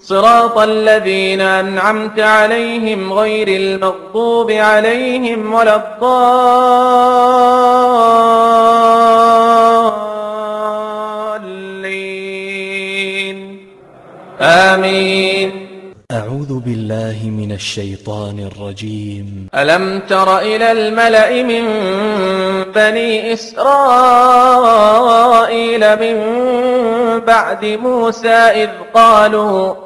صراط الذين أنعمت عليهم غير المغضوب عليهم ولا الضالين. آمين. أعوذ بالله من الشيطان الرجيم. ألم تر إلى الملأ من بني إسرائيل من بعد موسى إذ قالوا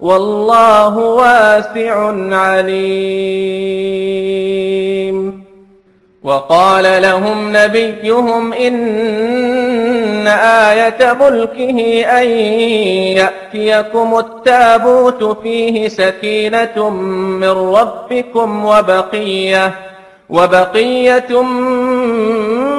والله واسع عليم. وقال لهم نبيهم إن آية ملكه أن يأتيكم التابوت فيه سكينة من ربكم وبقية وبقية مما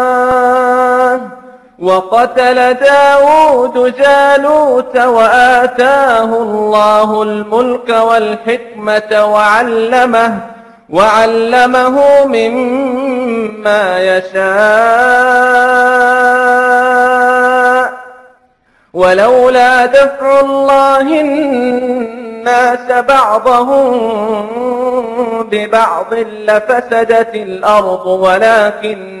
وقتل داود جالوت وآتاه الله الملك والحكمة وعلمه وعلمه مما يشاء. ولولا دفع الله الناس بعضهم ببعض لفسدت الأرض ولكن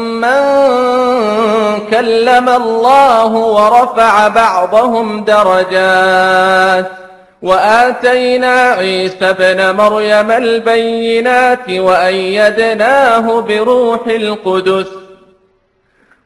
من كلم الله ورفع بعضهم درجات وآتينا عيسى بن مريم البينات وأيدناه بروح القدس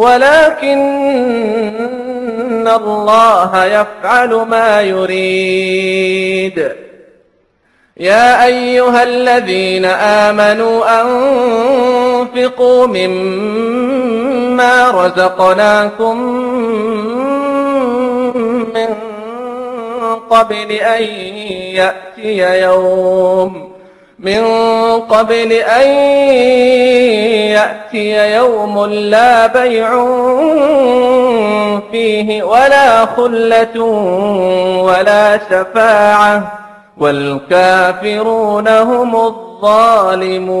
ولكن الله يفعل ما يريد. يا أيها الذين آمنوا أنفقوا مما رزقناكم من قبل أن يأتي يوم من قبل أن يأتي يوم لا بيع فيه ولا خلة ولا شفاعة والكافرون هم الظالمون.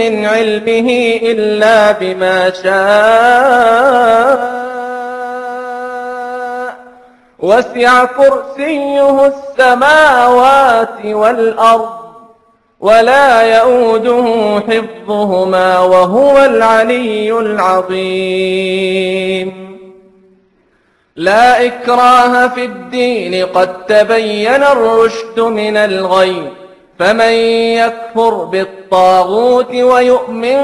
من علمه إلا بما شاء. وسع كرسيه السماوات والأرض ولا يؤوده حفظهما وهو العلي العظيم. لا إكراه في الدين قد تبين الرشد من الغي فمن يكفر بالطاغوت ويؤمن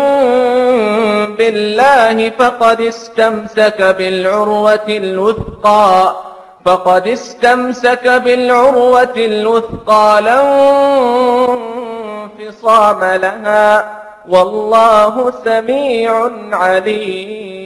بالله فقد استمسك بالعروة الوثقى فقد استمسك بالعروة الوثقى لا انفصام لها والله سميع عليم.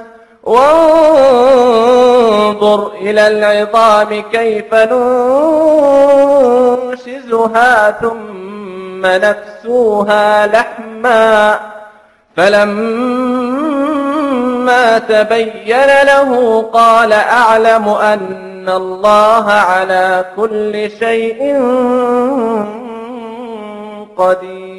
وانظر إلى العظام كيف ننشزها ثم نكسوها لحما فلما تبين له قال أعلم أن الله على كل شيء قدير.